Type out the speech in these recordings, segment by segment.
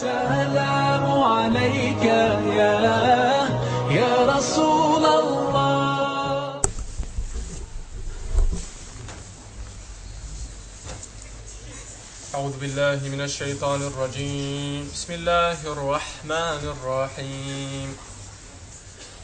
السلام عليك يا يا رسول الله. أعوذ بالله من الشيطان الرجيم. بسم الله الرحمن الرحيم.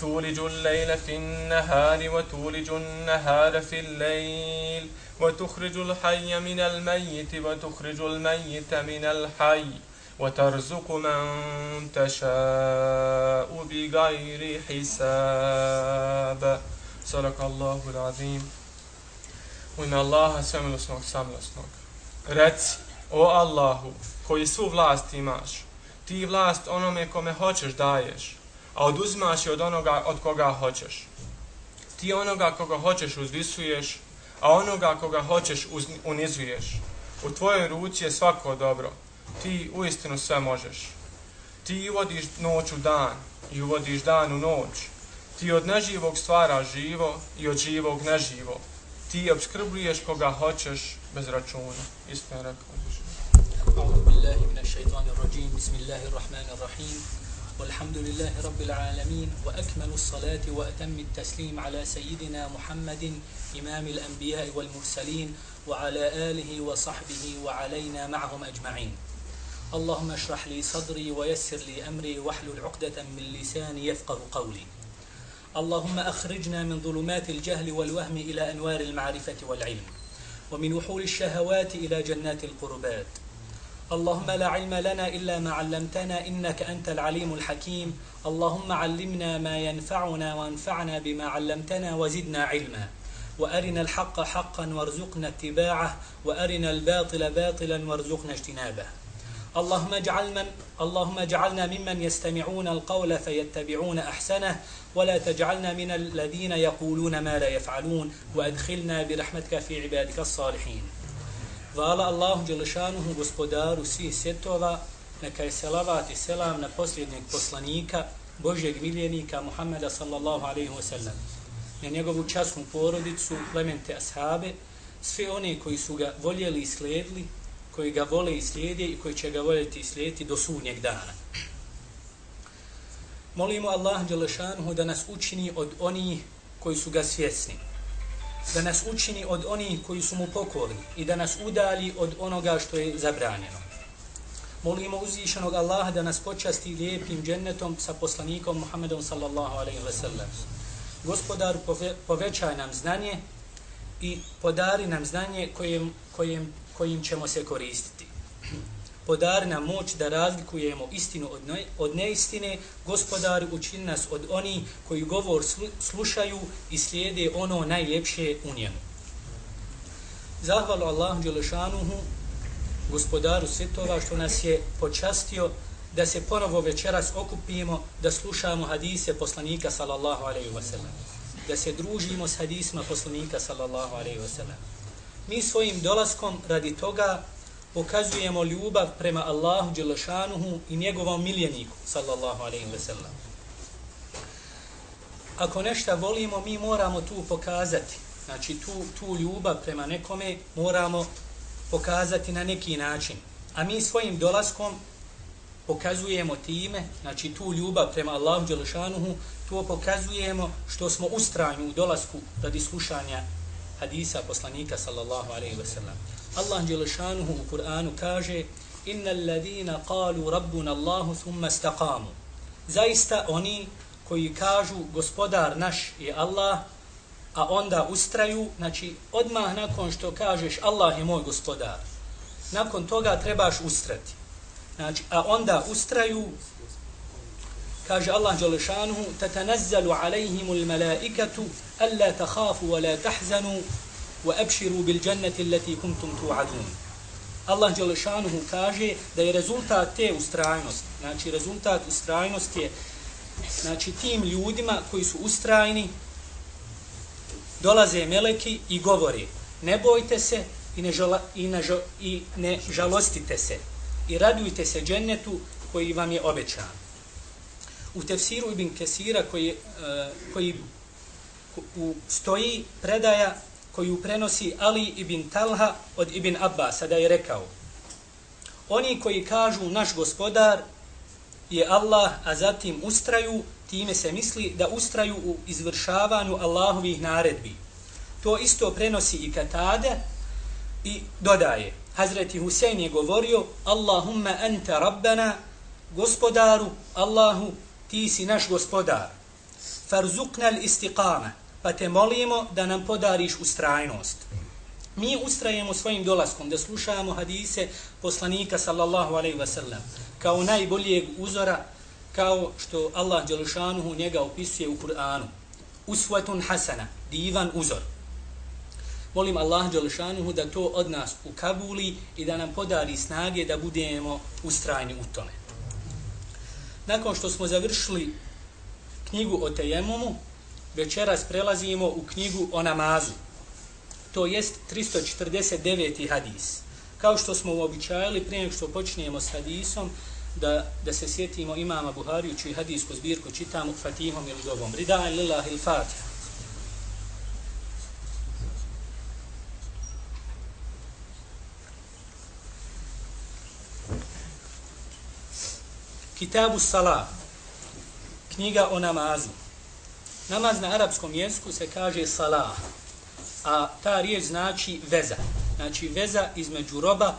تولج الليل في النهار وتولج النهار في الليل وتخرج الحي من الميت وتخرج الميت من الحي وترزق من تشاء بغير حساب. صدق الله العظيم وإن الله سملسنوك سملسنوك Reci, o Allahu, koji svu vlast imaš, ti vlast onome kome hoćeš daješ, a oduzimaš je od onoga od koga hoćeš. Ti onoga koga hoćeš uzvisuješ, a onoga koga hoćeš unizuješ. U tvojoj ruci je svako dobro. Ti uistinu sve možeš. Ti uvodiš noć u dan i uvodiš dan u noć. Ti od neživog stvara živo i od živog neživo. Ti obskrbljuješ koga hoćeš bez računa. Istina je rekao. Uvodu billahi minas šeitanir rođim, bismillahirrahmanirrahim. والحمد لله رب العالمين وأكمل الصلاة وأتم التسليم على سيدنا محمد إمام الأنبياء والمرسلين وعلى آله وصحبه وعلينا معهم أجمعين. اللهم اشرح لي صدري ويسر لي أمري واحلل عقدة من لساني يفقه قولي. اللهم أخرجنا من ظلمات الجهل والوهم إلى أنوار المعرفة والعلم ومن وحول الشهوات إلى جنات القربات. اللهم لا علم لنا إلا ما علمتنا إنك أنت العليم الحكيم. اللهم علمنا ما ينفعنا وانفعنا بما علمتنا وزدنا علما. وأرنا الحق حقا وارزقنا اتباعه. وأرنا الباطل باطلا وارزقنا اجتنابه. اللهم اجعل من اللهم اجعلنا ممن يستمعون القول فيتبعون أحسنه. ولا تجعلنا من الذين يقولون ما لا يفعلون. وأدخلنا برحمتك في عبادك الصالحين. Hvala Allahu Đelešanuhu, gospodaru svih svjetova, neka je selavat i selam na posljednjeg poslanika, Božjeg miljenika Muhammeda sallallahu alaihi wa sallam, na njegovu časnu porodicu, plemente ashabe, sve one koji su ga voljeli i slijedili, koji ga vole i slijede i koji će ga voljeti i slijediti do sudnjeg dana. Molimo Allah Đelešanuhu da nas učini od onih koji su ga svjesni, da nas učini od onih koji su mu pokorni i da nas udali od onoga što je zabranjeno. Molimo uzvišenog Allaha da nas počasti lijepim džennetom sa poslanikom Muhammedom sallallahu alaihi wa sallam. Gospodar, povećaj nam znanje i podari nam znanje kojim, kojim, kojim ćemo se koristiti. Podari nam moć da razlikujemo istinu od, ne, od neistine. Gospodar, učini nas od oni koji govor slušaju i slijede ono najljepše u njemu. Zahvalu Allahu Đelešanuhu, gospodaru svjetova, što nas je počastio da se ponovo večeras okupimo, da slušamo hadise poslanika sallallahu alaihi wasallam. Da se družimo s hadisima poslanika sallallahu alaihi wasallam. Mi svojim dolaskom radi toga pokazujemo ljubav prema Allahu Đelešanuhu i njegovom miljeniku, sallallahu alaihi ve sellem. Ako nešto volimo, mi moramo tu pokazati. Znači, tu, tu ljubav prema nekome moramo pokazati na neki način. A mi svojim dolaskom pokazujemo time, znači tu ljubav prema Allahu Đelešanuhu, to pokazujemo što smo ustrajni u dolasku radi slušanja hadisa poslanika sallallahu alaihi ve sellem. Allah Đelešanuhu u Kur'anu kaže Inna alladina qalu rabbuna Allahu thumma staqamu. Zaista oni koji kažu gospodar naš je Allah, a onda ustraju, znači odmah nakon što kažeš Allah je moj gospodar, nakon toga trebaš ustrati. Znači, a onda ustraju, kaže Allah Đelešanuhu, tatanazzalu alejhimu l-malaikatu, alla tahafu wa وَأَبْشِرُوا بِالْجَنَّةِ الَّتِي bil تُوْعَدُونَ. Allah Đelešanuhu kaže da je rezultat te ustrajnost, znači rezultat ustrajnosti je znači tim ljudima koji su ustrajni, dolaze meleki i govori, ne bojte se i ne, žala, i, ne, i ne žalostite se i radujte se džennetu koji vam je obećan. U tefsiru Ibn Kesira koji, uh, koji u stoji predaja koju prenosi Ali ibn Talha od Ibn Abbas, da je rekao Oni koji kažu naš gospodar je Allah, a zatim ustraju, time se misli da ustraju u izvršavanju Allahovih naredbi. To isto prenosi i Katade i dodaje. Hazreti Husein je govorio Allahumma anta rabbana gospodaru Allahu ti si naš gospodar. Farzukna istiqama pa te molimo da nam podariš ustrajnost. Mi ustrajemo svojim dolaskom da slušamo hadise poslanika sallallahu alaihi wasallam kao najboljeg uzora kao što Allah Đelešanuhu njega opisuje u Kur'anu. Usvatun hasana, divan uzor. Molim Allah Đelešanuhu da to od nas ukabuli i da nam podari snage da budemo ustrajni u tome. Nakon što smo završili knjigu o Tejemumu, večeras prelazimo u knjigu o namazu. To jest 349. hadis. Kao što smo uobičajali prije što počnemo s hadisom, da, da se sjetimo imama Buhariju, čiji hadisku zbirku čitamo Fatihom ili dovom. Rida lillahi il-Fatiha. Kitabu Salah, knjiga o namazu. Namaz na arapskom jeziku se kaže salah, a ta riječ znači veza. Znači veza između roba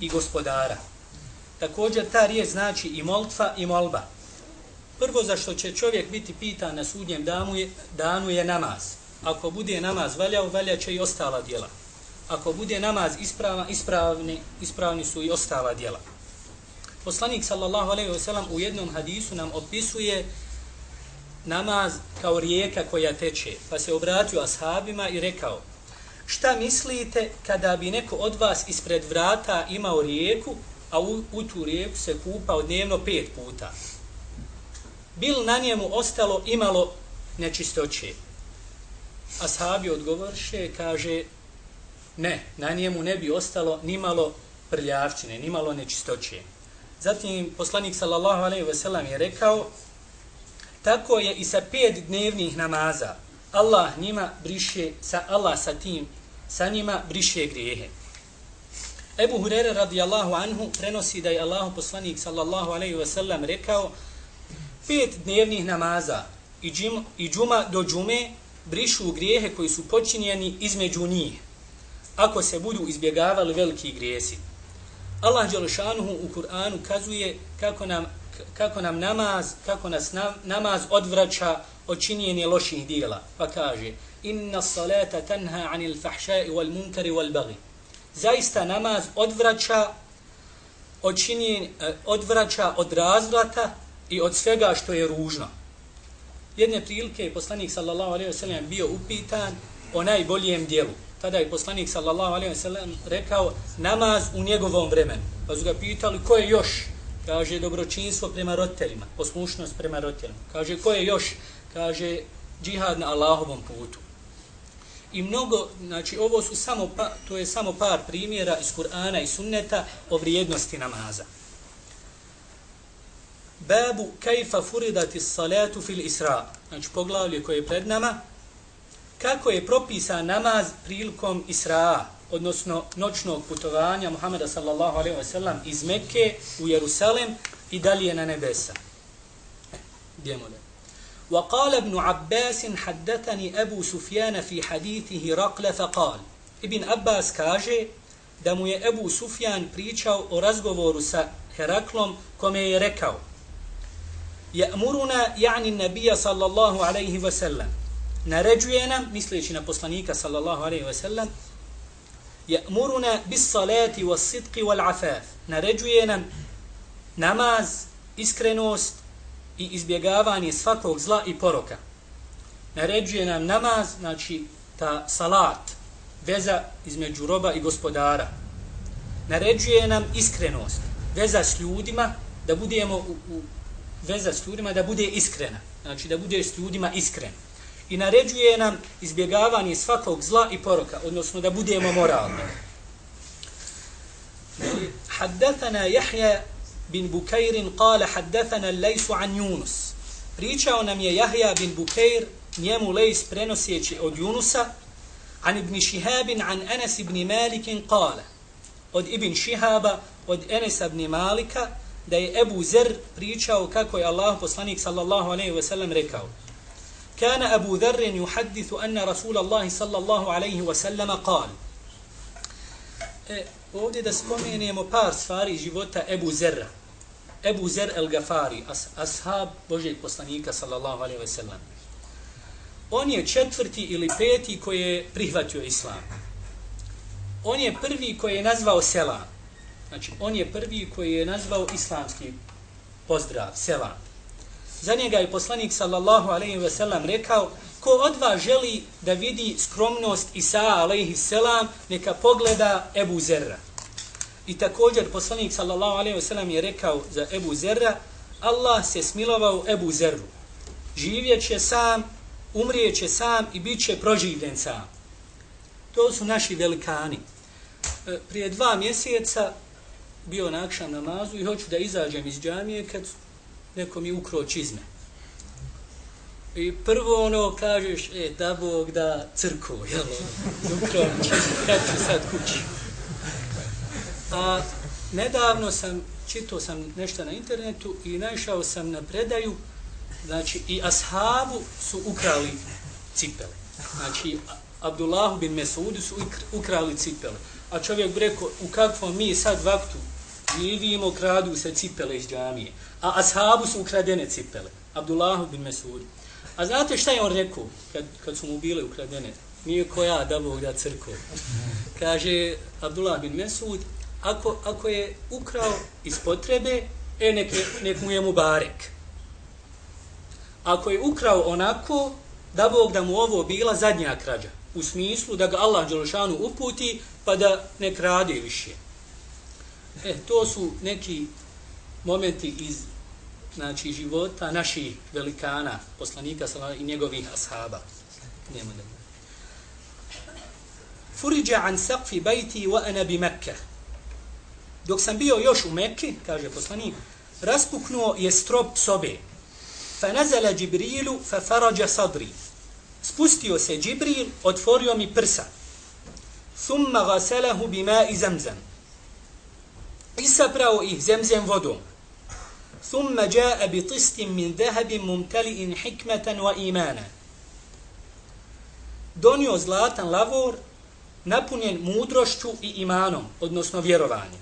i gospodara. Također ta riječ znači i moltva i molba. Prvo za što će čovjek biti pitan na sudnjem danu je, danu je namaz. Ako bude namaz valjao, valja će i ostala djela. Ako bude namaz ispravan, ispravni, ispravni su i ostala djela. Poslanik sallallahu alejhi ve sellem u jednom hadisu nam opisuje namaz kao rijeka koja teče. Pa se obratio ashabima i rekao, šta mislite kada bi neko od vas ispred vrata imao rijeku, a u, u tu rijeku se kupao dnevno pet puta? Bil na njemu ostalo imalo nečistoće? Ashabi odgovorše, kaže, ne, na njemu ne bi ostalo ni malo prljavčine, ni malo nečistoće. Zatim poslanik sallallahu alejhi ve sellem je rekao tako je i sa pet dnevnih namaza. Allah njima briše sa Allah sa tim sa njima briše grijehe. Ebu Hurere radijallahu anhu prenosi da je Allah poslanik sallallahu alejhi ve sellem rekao pet dnevnih namaza i, džim, i džuma do džume brišu grijehe koji su počinjeni između njih ako se budu izbjegavali veliki grijesi. Allah Đelešanuhu u Kur'anu kazuje kako nam, kako nam namaz, kako nas namaz odvraća od činjenja loših dijela. Pa kaže, inna salata tanha anil fahšai wal munkari wal bagi. Zaista namaz odvraća od, činjenja, eh, odvraća od razvrata i od svega što je ružno. Jedne prilike je poslanik sallallahu alaihi ve sellem bio upitan o najboljem dijelu tada je poslanik sallallahu alejhi ve sellem rekao namaz u njegovom vremenu. Pa su ga pitali ko je još? Kaže dobročinstvo prema roditeljima, poslušnost prema roditeljima. Kaže ko je još? Kaže džihad na Allahovom putu. I mnogo, znači ovo su samo pa, to je samo par primjera iz Kur'ana i Sunneta o vrijednosti namaza. Babu kayfa furidati salatu fil Isra. Znači poglavlje koje je pred nama kako je propisan namaz prilikom Israa, odnosno noćnog putovanja Muhameda sallallahu alaihi wa sallam iz Mekke u Jerusalem i dalje na nebesa. Idemo da. وقال ابن عباس حدثني أبو سفيان في حديثه رقل فقال ابن عباس kaže da mu je Ebu Sufjan pričao o razgovoru sa Heraklom kome je rekao Ja'muruna ja'ni nabija sallallahu alaihi wa sallam naređuje nam, misleći na poslanika sallallahu alaihi wa sallam, ja'muruna bis salati was sidqi wal afaf. Naređuje nam namaz, iskrenost i izbjegavanje svakog zla i poroka. Naređuje nam namaz, znači ta salat, veza između roba i gospodara. Naređuje nam iskrenost, veza s ljudima, da budemo u, u veza s ljudima da bude iskrena. Znači da budeš s ljudima iskren i naređuje nam izbjegavanje svakog zla i poroka, odnosno da budemo moralni. Haddathana Jahja bin Bukairin kala haddathana lejsu an Yunus. Pričao nam je Jahja bin Bukair njemu lejs prenosjeći od Junusa, an ibn Shihabin an Anas ibn Malikin kala od ibn Shihaba od Anas ibn Malika da je Ebu Zer pričao kako je Allah poslanik sallallahu alaihi ve sellem rekao كان Abu ذر يحدث anna رسول sallallahu صلى الله عليه وسلم e, ovdje da spomenemo par stvari života Ebu Zerra. Ebu Zer el Gafari, as, ashab Božeg poslanika, sallallahu alaihi ve sellem. On je četvrti ili peti koji je prihvatio islam. On je prvi koji je nazvao selam. Znači, on je prvi koji je nazvao islamski pozdrav, selam. Za njega je poslanik, sallallahu alaihi ve sellem, rekao, ko od vas želi da vidi skromnost Isa, alaihi selam, neka pogleda Ebu Zerra. I također poslanik sallallahu alejhi ve sellem je rekao za Ebu Zerra, Allah se smilovao Ebu Zerru. Živjeće sam, umrijeće sam i bit će proživljen sam. To su naši velikani. E, prije dva mjeseca bio na akšam namazu i hoću da izađem iz džamije kad neko mi ukro čizme. I prvo ono kažeš, e, da Bog da crku, jel? Ukro čizme, kad ću sad kući? A nedavno sam, čitao sam nešto na internetu i naišao sam na predaju, znači i ashabu su ukrali cipele. Znači, Abdullahu bin Mesudu su ukrali cipele. A čovjek bi rekao, u kakvom mi sad vaktu vidimo, kradu se cipele iz džamije. A ashabu su ukradene cipele. Abdullahu bin Mesud. A znate šta je on rekao kad, kad su mu bile ukradene? Nije koja da Bog da crko. Kaže Abdullah bin Mesud, ako, ako je ukrao iz potrebe, e, nek, nek mu je mu barek. Ako je ukrao onako, da Bog da mu ovo bila zadnja krađa. U smislu da ga Allah Đelšanu uputi, pa da ne krade više. E, to su neki momenti iz znači, života naših velikana, poslanika i njegovih ashaba. Nema da Furiđa an saqfi bajti wa ana bi Mekke. Dok sam bio još u Mekke, kaže poslanik, raspuknuo je strop sobe. Fa nazala Džibrilu fa farađa sadri. Spustio se Džibril, otvorio mi prsa. Thumma gaselahu bima i zamzam. Isaprao ih zemzem vodom. ثم جاء بطست من ذهب ممتلئ حكمة وإيمانا. Donio zlatan lavor, napunjen mudrošću i imanom, odnosno vjerovanjem.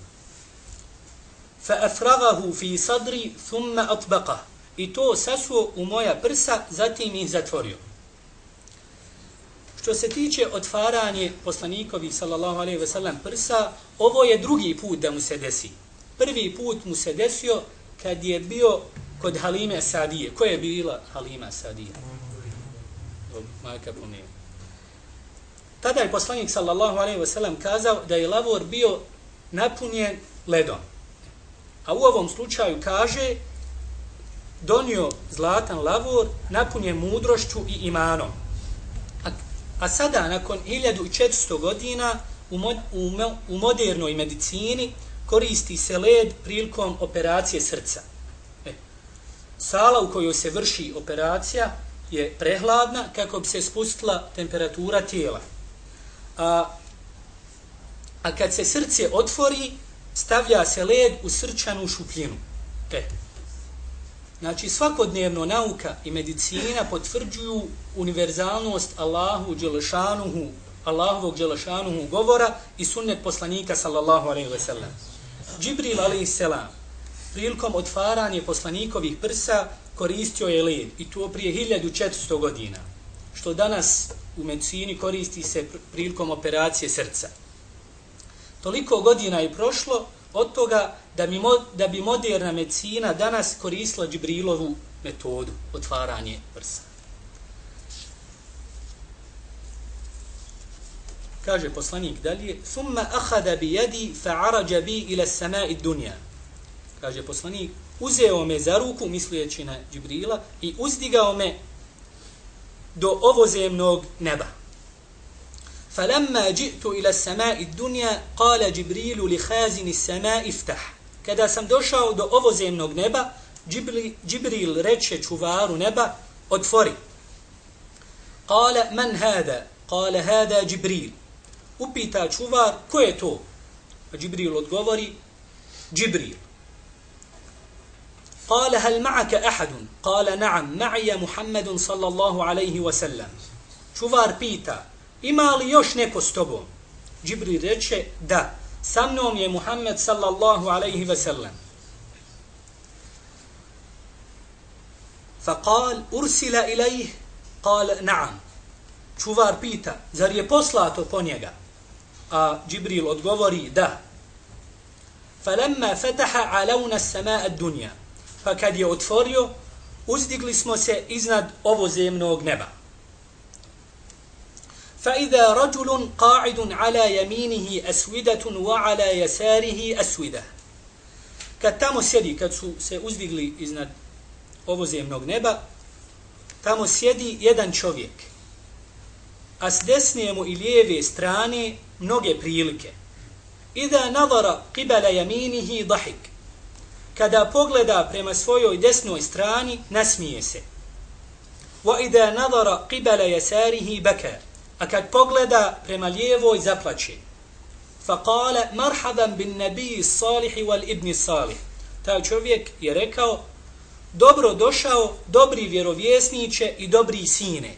Fa afragahu fi sadri thumma atbaqa. I to sasuo u moja prsa zatim ih zatvorio. Što se tiče otvaranje poslanikovi sallallahu alaihi ve sellem prsa ovo je drugi put da mu se desi. Prvi put mu se desio kad je bio kod Halime Sadije. Ko je bila Halima Sadije? Majka pomije. Tada je poslanik sallallahu alaihi ve sellem kazao da je lavor bio napunjen ledom. A u ovom slučaju kaže donio zlatan lavor napunjen mudrošću i imanom. A, a sada, nakon 1400 godina, u, mo, u, u modernoj medicini koristi se led prilikom operacije srca. E, sala u kojoj se vrši operacija je prehladna kako bi se spustila temperatura tijela. A, a kad se srce otvori, stavlja se led u srčanu šupljinu. E. Znači, svakodnevno nauka i medicina potvrđuju univerzalnost Allahu Đelešanuhu, Allahovog Đelešanuhu govora i sunnet poslanika sallallahu alaihi ve sellem. Džibril alaihi selam prilikom otvaranja poslanikovih prsa koristio je led i to prije 1400 godina što danas u medicini koristi se prilikom operacije srca toliko godina je prošlo od toga da bi, mo, da bi moderna medicina danas koristila Džibrilovu metodu otvaranje prsa. Kaže poslanik dalje, Thumma ahada bi jedi fa arađa bi ila sama i dunja. Kaže poslanik, uzeo me za ruku, mislijeći na Džibrila, i uzdigao me do ovozemnog neba. فلما جئت إلى السماء الدنيا قال جبريل لخازن السماء افتح Kada sam došao do ovozemnog neba, Džibril, Džibril reče čuvaru neba, otvori. Kale, man hada? Kale, hada Džibril. upita čuvar, ko je to? A Džibril odgovori, Džibril. Kale, hal ma'aka ahadun? Kale, na'am, ma'ija Muhammedun sallallahu alaihi wa sallam. Čuvar pita, ima li još neko s tobom? Džibril reče, da, sa mnom je Muhammed sallallahu alaihi wa sallam. Fakal, ursila ilaih? Kale, na'am. Čuvar pita, zar je poslato po njega? A Džibril odgovori, da. فَلَمَّا فَتَحَ عَلَوْنَ السَّمَاءَ الدُّنْيَا Pa kad je otvorio, uzdigli smo se iznad ovozemnog neba. فَإِذَا رَجُلٌ قَاعِدٌ عَلَى يَمِينِهِ أَسْوِدَةٌ وَعَلَى يَسَارِهِ أَسْوِدَةٌ Kad tamo sjedi, kad su se uzdigli iznad ovozemnog neba, tamo sjedi jedan čovjek, a s desne mu i lijeve strane mnoge prilike. Ida nadara qibala yaminihi dahik. Kada pogleda prema svojoj desnoj strani, nasmije se. Wa ida nadara qibala yasarihi baka. A kad pogleda prema lijevoj, zaplače. Faqala marhaban bin nabiji salihi wal ibni salih. Taj čovjek je rekao, dobro došao, dobri vjerovjesniće i dobri sine.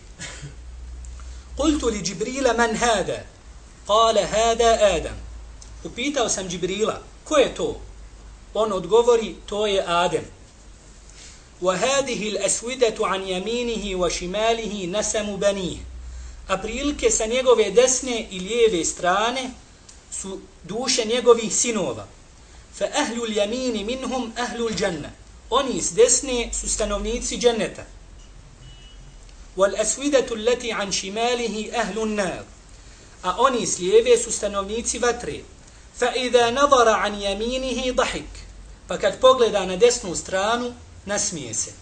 Kultu li Džibrila man hada? Kale hada Adam. Upitao sam Džibrila, ko je to? On odgovori, to je Adem. Wa hadihi al-aswidatu an yaminihi wa shimalihi nasamu banih. A prilike sa njegove desne i lijeve strane su duše njegovih sinova. Fa ahlu al-yamini minhum ahlu al-jannah oni s desne su stanovnici dženneta. Wal aswidatu allati an shimalihi ahlu an-nar. A oni s lijeve su stanovnici vatre. Fa idha nadara an yaminihi dahik. Pa kad pogleda na desnu stranu, nasmije se.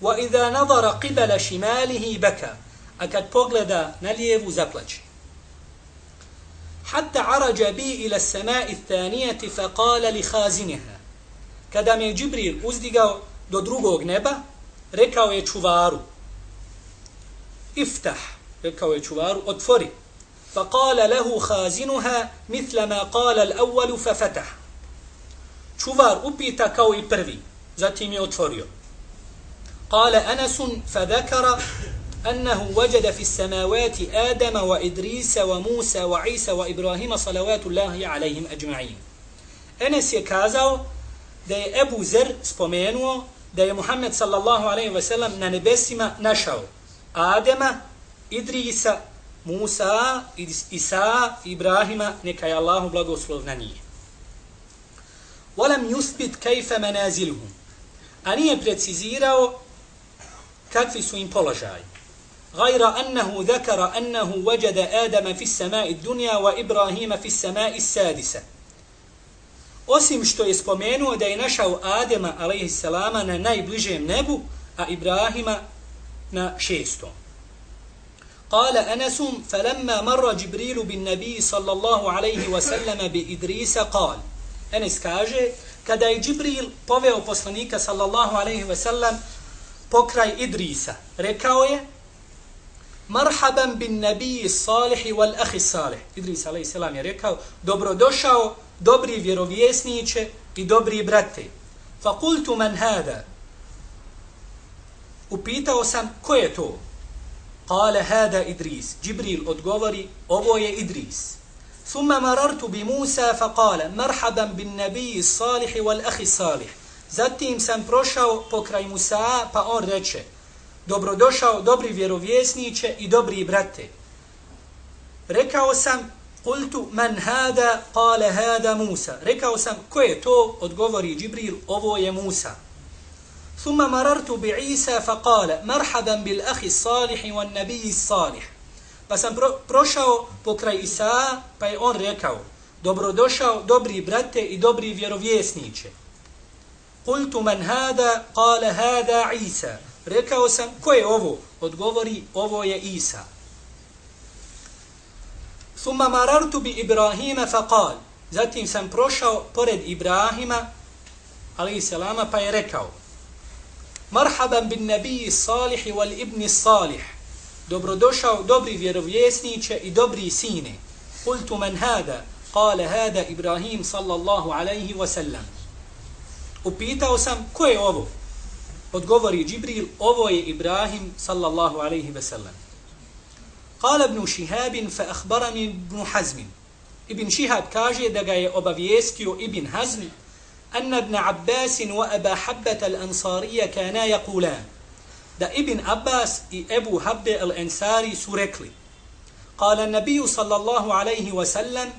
Wa idha nadara qibala shimalihi baka. A kad pogleda na lijevu, zaplače. Hatta araja bi ila samai thanijati fa qala li khazinaha kada me Džibril uzdigao do drugog neba, rekao je čuvaru, iftah, rekao je čuvaru, otvori. فقال له خازنها مثل ما قال الأول ففتح. شوفار أبيت كوي بربي زاتي ميوتوريو قال أنس فذكر أنه وجد في السماوات آدم وإدريس وموسى وعيسى وإبراهيم صلوات الله عليهم أجمعين. أنس يكازو da je Ebu Zer spomenuo da je Muhammed sallallahu alaihi wasallam na nebesima našao Adema, Musa, Isa, Ibrahima, neka je Allahu blagoslov na njih. Walam yuthbit kayfa manaziluhum. A nije precizirao kakvi su im položaji. غير أنه ذكر أنه وجد آدم في السماء الدنيا وإبراهيم في السماء السادسة osim što je spomenuo da je našao Adema alejselama na najbližem nebu, a Ibrahima na šestom. قال أنس فلما مر جبريل بالنبي صلى الله عليه وسلم بإدريس قال أنس كاجي كدا جبريل بوفيو بوسلنيك صلى الله عليه وسلم بوكراي إدريس ركاوي مرحبا بالنبي الصالح والأخ الصالح إدريس عليه السلام ركاو دوبرو دوشاو دوبري فيروفيسنيتش دوبري براتي فقلت من هذا وبيتاو سام كويتو Kale hada Idris. Džibril odgovori, ovo je Idris. Thumma marartu bi Musa fa kale, marhaban bin nabiji salihi wal ahi salih. Zatim sam prošao pokraj Musa, pa on reče, dobrodošao, dobri vjerovjesniče i dobri brate. Rekao sam, Kultu man hada, kale hada Musa. Rekao sam, ko je to? Odgovori Džibril, ovo je Musa. ثم مررت بعيسى فقال مرحبا بالأخ الصالح والنبي الصالح salihi. Pa sam pro, prošao pokraj Isa, pa je on rekao, dobrodošao, dobri brate i dobri vjerovjesniče. Kultu man hada, kale hada Isa. Rekao sam, ko je ovo? Odgovori, ovo je Isa. Thumma marartu bi Ibrahima faqal. Zatim sam prošao pored Ibrahima, ali selama, pa je rekao, Marhaban bin nabiji salih wal ibni salih. Dobrodošao dobri vjerovjesniće i dobri sine. Kultu men hada, kale hada Ibrahim sallallahu alaihi wasallam. Upitao sam, ko je ovo? Odgovori Džibril, ovo je Ibrahim sallallahu alaihi wasallam. Kale ibn Šihabin fa ahbarani ibn Hazmin. Ibn Šihab kaže da ga je obavijestio Ibn Hazm أن ابن عباس وأبا حبة الأنصارية كانا يقولان دا ابن عباس إبو حبة الأنصاري سوريكلي. قال النبي صلى الله عليه وسلم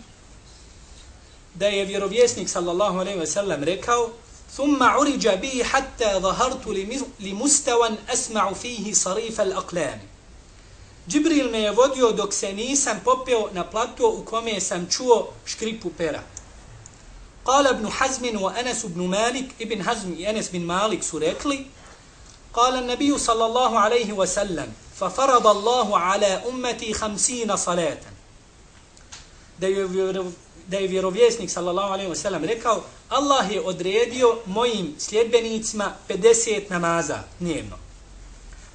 دا يفيروبيسنك صلى الله عليه وسلم ركو ثم عرج به حتى ظهرت لمستوى أسمع فيه صريف الأقلام. جبريل ما يفوديو دوكسانيسا بوبيو نبلاتو وكومي سمتشو شكريبو بيرا قال ابن حزم وأنس بن مالك ابن حزم أنس بن مالك سرقلي قال النبي صلى الله عليه وسلم ففرض الله على أمتي خمسين صلاة da je vjerovjesnik sallallahu alejhi ve sellem rekao Allah je odredio mojim sljedbenicima 50 namaza dnevno.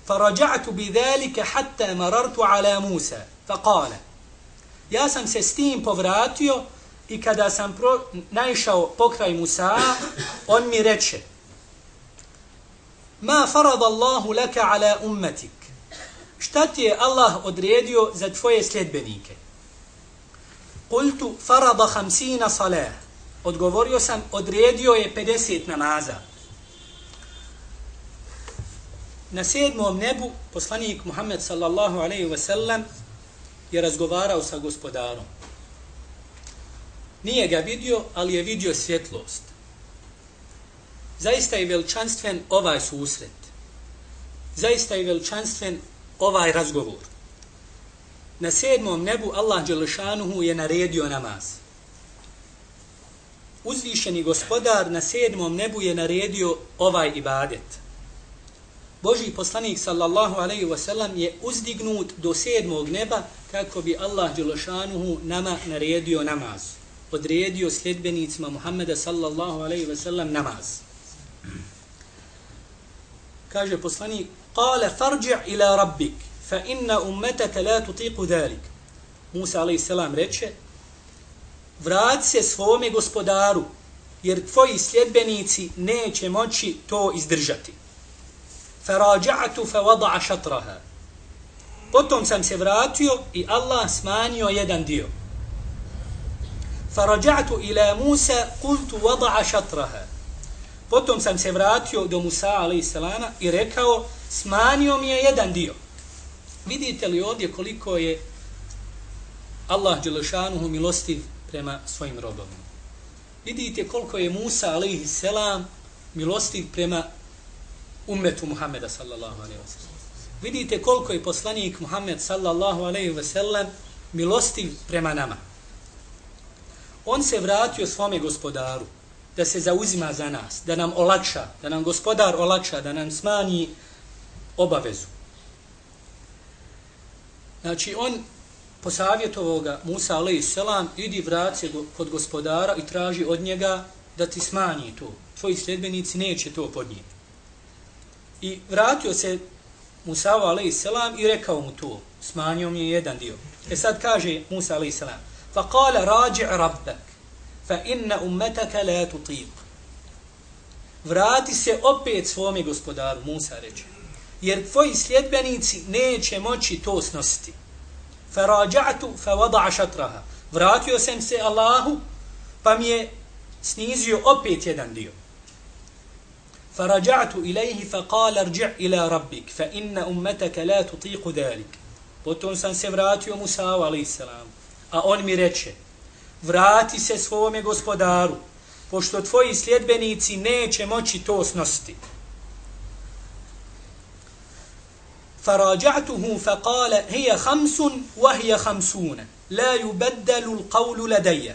Faraja'tu bidhalika hatta marartu ala Musa. Faqala Ja sam se s tim povratio i kada sam pro, naišao pokraj Musa, on mi reče Ma farad Allahu laka ala ummatik. Šta ti je Allah odredio za tvoje sljedbenike? Kultu farada hamsina salah. Odgovorio sam, odredio je 50 namaza. Na sedmom nebu poslanik Muhammed sallallahu alaihi ve sellem je razgovarao sa gospodarom. Nije ga vidio, ali je vidio svjetlost. Zaista je veličanstven ovaj susret. Zaista je veličanstven ovaj razgovor. Na sedmom nebu Allah Đelešanuhu je naredio namaz. Uzvišeni gospodar na sedmom nebu je naredio ovaj ibadet. Boži poslanik sallallahu alaihi wasallam je uzdignut do sedmog neba kako bi Allah Đelešanuhu nama naredio namaz odredio sljedbenicima Muhammeda sallallahu alaihi ve sellem namaz. Kaže poslanik, kale farđi' ila rabbik, fa inna ummetaka la tutiku dhalik. Musa alaihi selam reče, vrat se svome gospodaru, jer tvoji sljedbenici neće moći to izdržati. Farađa'atu fa wada'a šatraha. Potom sam se vratio i Allah smanjio jedan dio. فرجعت ila Musa, قلت وضع شطرها Potom sam se vratio do Musa, a.s. i rekao, smanio mi je jedan dio. Vidite li ovdje koliko je Allah Đelešanuhu milostiv prema svojim robovima? Vidite koliko je Musa, a.s. milostiv prema ummetu Muhammeda, sallallahu alaihi wa sallam. Vidite koliko je poslanik Muhammed, sallallahu alaihi wa sallam, milostiv prema nama on se vratio svome gospodaru da se zauzima za nas, da nam olakša, da nam gospodar olakša, da nam smanji obavezu. Znači, on posavjetovao ga, Musa a.s. idi vrat se kod gospodara i traži od njega da ti smanji to. Tvoji sljedbenici neće to podnijeti. I vratio se Musa a.s. i rekao mu to. Smanjio mi je jedan dio. E sad kaže Musa a.s. فقال راجع ربك فإن أمتك لا تطيق Vrati se opet svome gospodaru, Musa reče. Jer tvoji sljedbenici neće moći to snositi. Farađa'tu fa wada'a šatraha. Vratio sam se Allahu, pa mi je snizio opet jedan dio. Farađa'tu ilaihi fa kala rđi' ila rabbik, fa inna ummetaka la tutiku dalik. Potom sam se vratio Musa, alaih salamu a on mi reče, vrati se svome gospodaru, pošto tvoji sljedbenici neće moći to snositi. فراجعته فقال هي خمس وهي خمسون لا يبدل القول لدي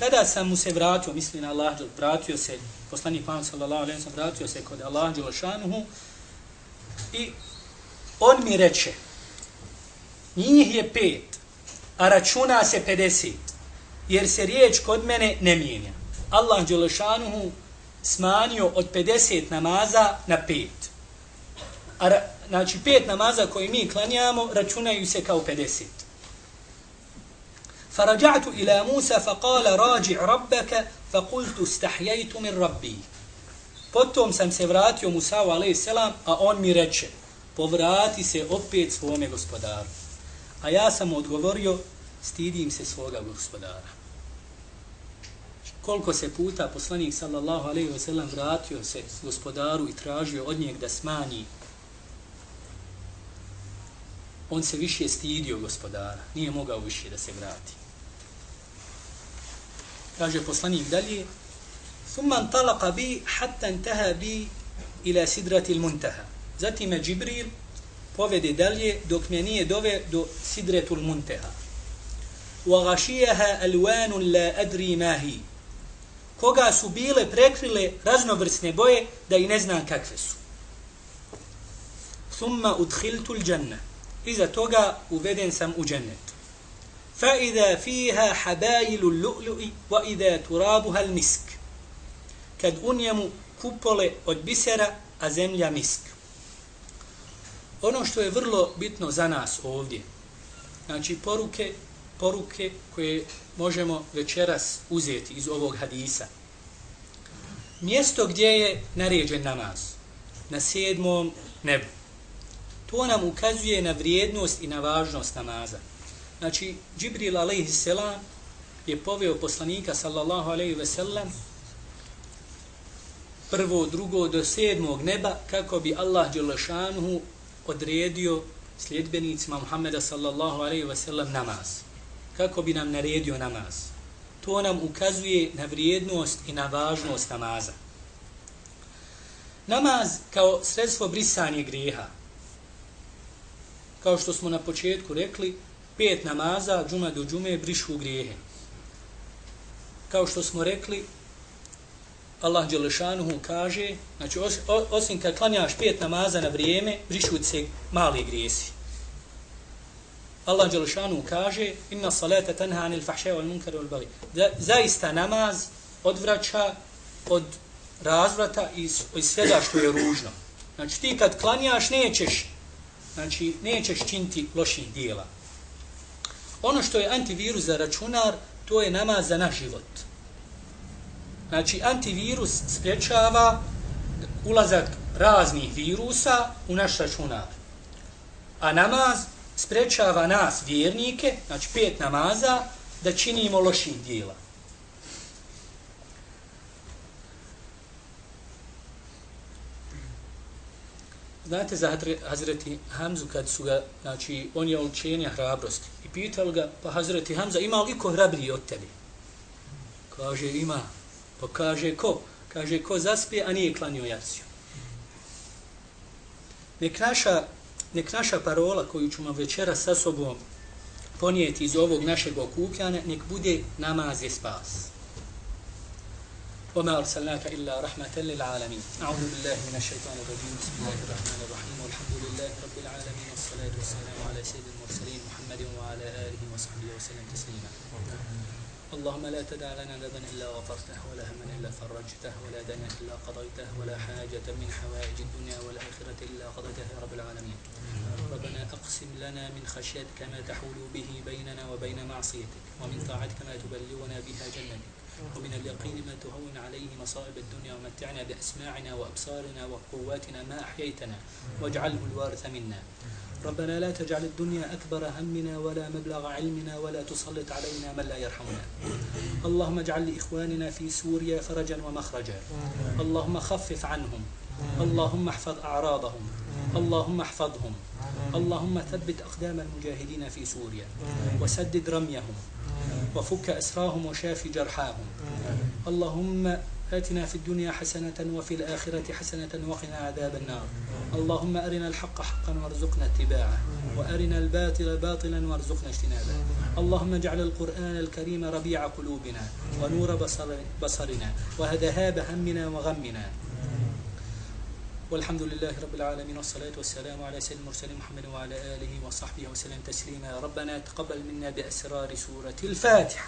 Tada sam mu se vratio, mislim na Allah, vratio se, poslanik Muhammed sallallahu alejhi ve sellem vratio se kod Allah dželešanuhu i on mi reče, njih je pet, a računa se 50, jer se riječ kod mene ne mijenja. Allah dželešanuhu smanjio od 50 namaza na pet. A, znači, pet namaza koji mi klanjamo računaju se kao 50. فرجعت إلى موسى فقال راجع ربك فقلت استحييت من ربي Potom sam se vratio Musa a.s. a on mi reče, povrati se opet svome gospodaru. A ja sam odgovorio, stidim se svoga gospodara. Koliko se puta poslanik sallallahu alaihi wa sallam vratio se gospodaru i tražio od njeg da smanji on se više stidio gospodara, nije mogao više da se vrati. Kaže poslanik dalje, ثم انطلق بي حتى انتهى بي إلى سدرة المنتهى. Zatim me Džibril povede dalje dok me nije dove do Sidretul Munteha. وغشيها ألوان لا أدري ما هي. Koga su bile prekrile raznovrsne boje da i ne znam kakve su. ثم أدخلت الجنة. Iza toga uveden sam u džennet. فإذا فيها حبايل اللؤلؤ وإذا ترابها المسك kad u njemu kupole od bisera, a zemlja misk. Ono što je vrlo bitno za nas ovdje, znači poruke, poruke koje možemo večeras uzeti iz ovog hadisa. Mjesto gdje je naređen namaz, na sedmom nebu, to nam ukazuje na vrijednost i na važnost namaza. Znači, Džibril a.s. je poveo poslanika sallallahu alaihi ve sellem prvo, drugo do sedmog neba kako bi Allah Đelešanuhu odredio sljedbenicima Muhammeda sallallahu alaihi ve sellem namaz. Kako bi nam naredio namaz. To nam ukazuje na vrijednost i na važnost namaza. Namaz kao sredstvo brisanje grijeha. Kao što smo na početku rekli, pet namaza, džuma do džume, brišu grijehe. Kao što smo rekli, Allah Đelešanuhu kaže, znači os, osim kad klanjaš pet namaza na vrijeme, brišu se mali grijesi. Allah Đelešanuhu kaže, inna salata tanha anil fahše wal munkar wal bagi. Da, zaista namaz odvraća od razvrata i iz svega što je ružno. Znači ti kad klanjaš nećeš, znači nećeš činti loših dijela. Ono što je antivirus za računar, to je namaz za naš život. Znači, antivirus spriječava ulazak raznih virusa u naš računar. A namaz spriječava nas, vjernike, znači pet namaza, da činimo loših dijela. Znate za Hazreti Hamzu kad su ga, znači, on je oličenja hrabrosti. I pitali ga, pa Hazreti Hamza, ima li ko hrabriji od tebe? Kaže, ima. Pa kaže, ko? Kaže, ko zaspije, a nije klanio jaciju. Nek naša, nek naša parola koju ćemo večera sa sobom ponijeti iz ovog našeg okupljanja, nek bude namaz je spas. وما أرسلناك إلا رحمة للعالمين أعوذ بالله من الشيطان الرجيم بسم الله الرحمن الرحيم والحمد لله رب العالمين والصلاة والسلام على سيد المرسلين محمد وعلى آله وصحبه وسلم تسليما اللهم لا تدع لنا ذنبا إلا غفرته ولا هما إلا فرجته ولا دنا إلا قضيته ولا حاجة من حوائج الدنيا والآخرة إلا قضيتها يا رب العالمين. ربنا أقسم لنا من خشيتك ما تحول به بيننا وبين معصيتك ومن طاعتك ما تبلغنا بها جنتك. ومن اليقين ما تهون عليه مصائب الدنيا ومتعنا بأسماعنا وأبصارنا وقواتنا ما أحييتنا واجعله الوارث منا. ربنا لا تجعل الدنيا أكبر همنا ولا مبلغ علمنا ولا تسلط علينا من لا يرحمنا. اللهم اجعل لإخواننا في سوريا فرجا ومخرجا. اللهم خفف عنهم. اللهم احفظ أعراضهم. اللهم احفظهم. اللهم ثبت أقدام المجاهدين في سوريا. وسدد رميهم. وفك أسراهم وشاف جرحاهم. اللهم آتنا في الدنيا حسنة وفي الآخرة حسنة وقنا عذاب النار. اللهم أرنا الحق حقا وارزقنا اتباعه وأرنا الباطل باطلا وارزقنا اجتنابه. اللهم اجعل القرآن الكريم ربيع قلوبنا ونور بصر بصرنا وهذهاب همنا وغمنا. والحمد لله رب العالمين والصلاة والسلام على سيد المرسلين محمد وعلى آله وصحبه وسلم تسليما. ربنا تقبل منا بأسرار سورة الفاتحة.